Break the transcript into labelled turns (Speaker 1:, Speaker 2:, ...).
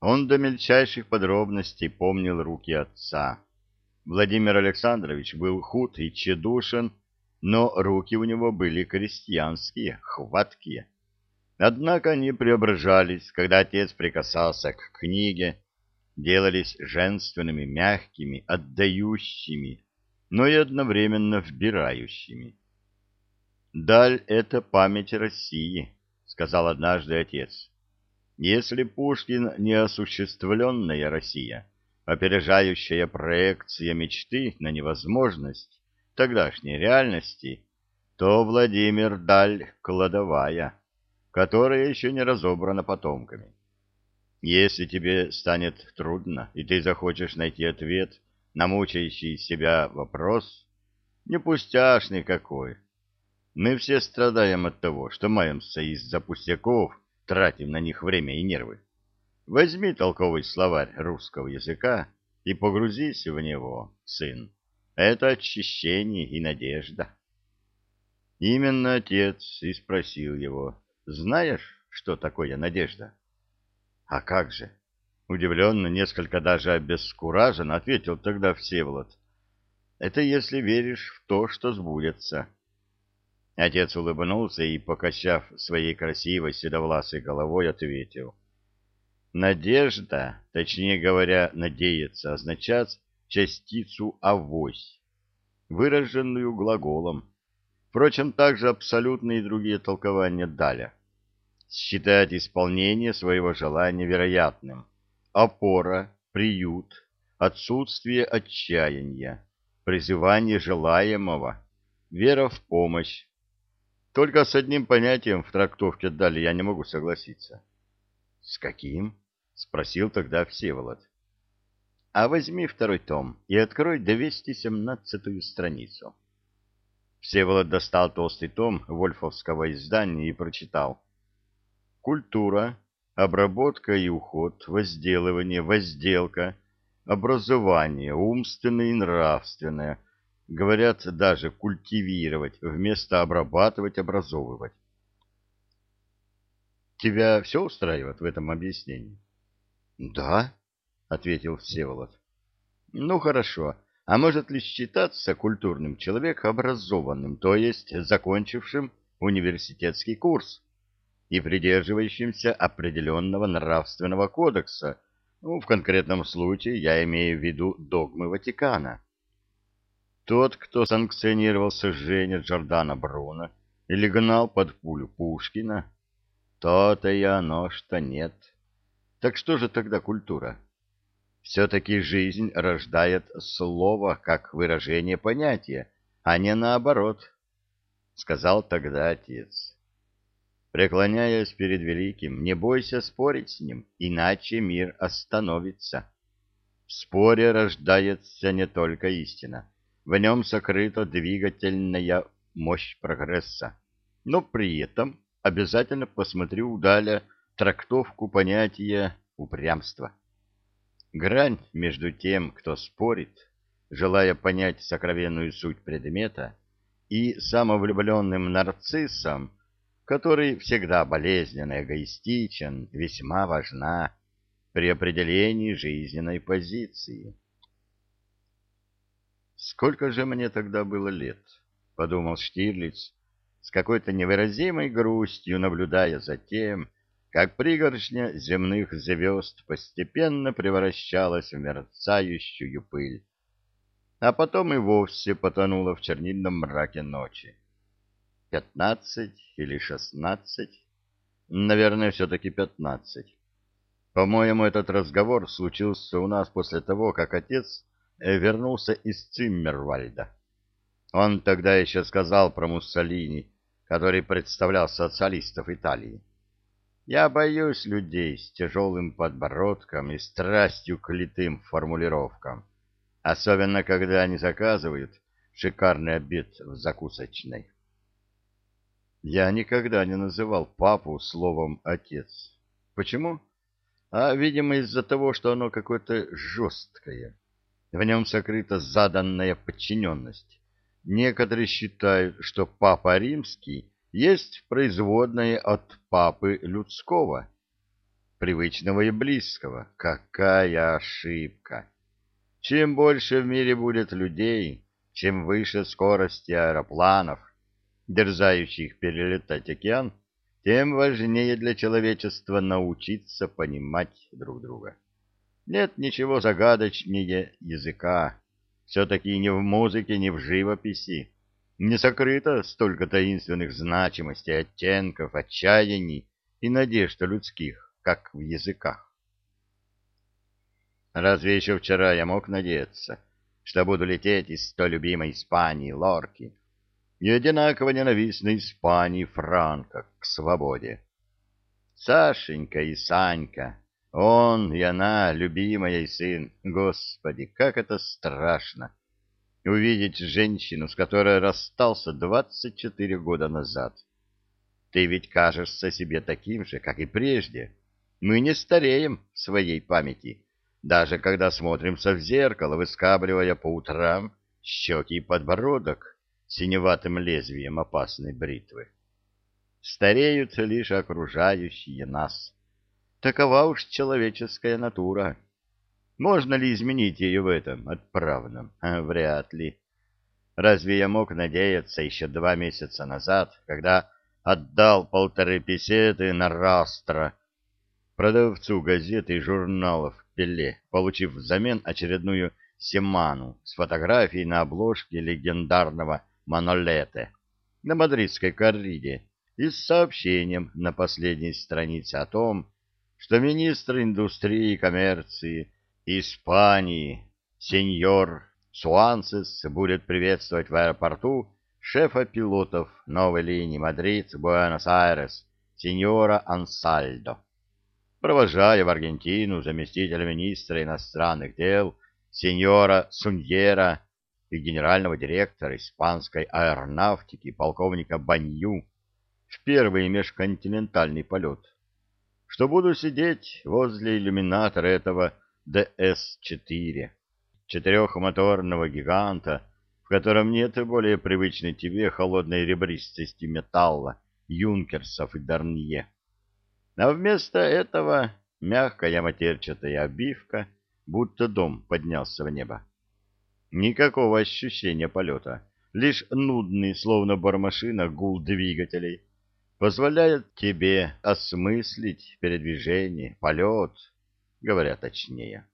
Speaker 1: Он до мельчайших подробностей помнил руки отца. Владимир Александрович был худ и тщедушен, но руки у него были крестьянские, хваткие. Однако они преображались, когда отец прикасался к книге, делались женственными, мягкими, отдающими, но и одновременно вбирающими. «Даль — это память России», — сказал однажды отец. «Если Пушкин — неосуществленная Россия, опережающая проекция мечты на невозможность тогдашней реальности, то Владимир Даль — кладовая, которая еще не разобрана потомками. Если тебе станет трудно, и ты захочешь найти ответ на мучающий себя вопрос, не пустяшный какой. Мы все страдаем от того, что маемся из-за пустяков, тратим на них время и нервы. Возьми толковый словарь русского языка и погрузись в него, сын. Это очищение и надежда. Именно отец и спросил его, знаешь, что такое надежда? А как же? Удивленно, несколько даже обескураженно ответил тогда Всеволод. Это если веришь в то, что сбудется. Отец улыбнулся и, покачав своей красивой седовласой головой, ответил. Надежда, точнее говоря, надеяться, означает частицу «авось», выраженную глаголом. Впрочем, также абсолютные другие толкования Даля. Считать исполнение своего желания вероятным. Опора, приют, отсутствие отчаяния, призывание желаемого, вера в помощь. Только с одним понятием в трактовке Дали я не могу согласиться. — С каким? — спросил тогда Всеволод. — А возьми второй том и открой 217-ю страницу. Всеволод достал толстый том вольфовского издания и прочитал. Культура, обработка и уход, возделывание, возделка, образование, умственное и нравственное. Говорят даже культивировать, вместо обрабатывать, образовывать. Тебя все устраивает в этом объяснении? — Да, — ответил Всеволод. — Ну, хорошо. А может ли считаться культурным человек образованным, то есть закончившим университетский курс и придерживающимся определенного нравственного кодекса? Ну, в конкретном случае я имею в виду догмы Ватикана. Тот, кто санкционировал сожжение Джордана Бруно или гнал под пулю Пушкина, то-то и оно, что нет. Так что же тогда культура? Все-таки жизнь рождает слово как выражение понятия, а не наоборот, — сказал тогда отец. Преклоняясь перед великим, не бойся спорить с ним, иначе мир остановится. В споре рождается не только истина, в нем сокрыта двигательная мощь прогресса, но при этом обязательно посмотри удаля трактовку понятия упрямства. Грань между тем, кто спорит, желая понять сокровенную суть предмета, и самовлюбленным нарциссом, который всегда болезненно эгоистичен, весьма важна при определении жизненной позиции. «Сколько же мне тогда было лет?» — подумал Штирлиц, с какой-то невыразимой грустью наблюдая за тем, как пригоршня земных звезд постепенно превращалась в мерцающую пыль, а потом и вовсе потонула в чернильном мраке ночи. Пятнадцать или шестнадцать? Наверное, все-таки пятнадцать. По-моему, этот разговор случился у нас после того, как отец вернулся из Циммервальда. Он тогда еще сказал про Муссолини, который представлял социалистов Италии. Я боюсь людей с тяжелым подбородком и страстью к литым формулировкам, особенно когда они заказывают шикарный обед в закусочной. Я никогда не называл папу словом «отец». Почему? А, видимо, из-за того, что оно какое-то жесткое. В нем сокрыта заданная подчиненность Некоторые считают, что Папа Римский есть производное от Папы Людского. привычного и близкого. Какая ошибка! Чем больше в мире будет людей, чем выше скорости аэропланов, дерзающих перелетать океан, тем важнее для человечества научиться понимать друг друга. Нет ничего загадочнее языка. Все-таки ни в музыке, ни в живописи не сокрыто столько таинственных значимостей, оттенков, отчаяний и надежд людских, как в языках. Разве еще вчера я мог надеяться, что буду лететь из столь любимой Испании, Лорки, и одинаково ненавистной Испании, Франка, к свободе? Сашенька и Санька, он и она, любимая и сын, господи, как это страшно! увидеть женщину, с которой расстался 24 года назад. Ты ведь кажешься себе таким же, как и прежде. Мы не стареем в своей памяти, даже когда смотримся в зеркало, выскабливая по утрам щеки и подбородок синеватым лезвием опасной бритвы. Стареют лишь окружающие нас. Такова уж человеческая натура. Можно ли изменить ее в этом отправном? А, вряд ли. Разве я мог надеяться еще два месяца назад, когда отдал полторы песеты на Растро, продавцу газет и журналов Пеле, получив взамен очередную семану с фотографией на обложке легендарного Манолете на мадридской корриде и с сообщением на последней странице о том, что министр индустрии и коммерции Испании сеньор Суансес будет приветствовать в аэропорту шефа пилотов новой линии Мадрид-Буэнос-Айрес сеньора Ансальдо. Провожая в Аргентину заместителя министра иностранных дел сеньора Суньера и генерального директора испанской аэронавтики полковника Банью в первый межконтинентальный полет, что буду сидеть возле иллюминатора этого ДС-4, четырехмоторного гиганта, в котором нет более привычной тебе холодной ребристости металла, юнкерсов и дарнье. А вместо этого мягкая матерчатая обивка, будто дом поднялся в небо. Никакого ощущения полета, лишь нудный, словно бормашина, гул двигателей, позволяет тебе осмыслить передвижение, полет, говоря точнее.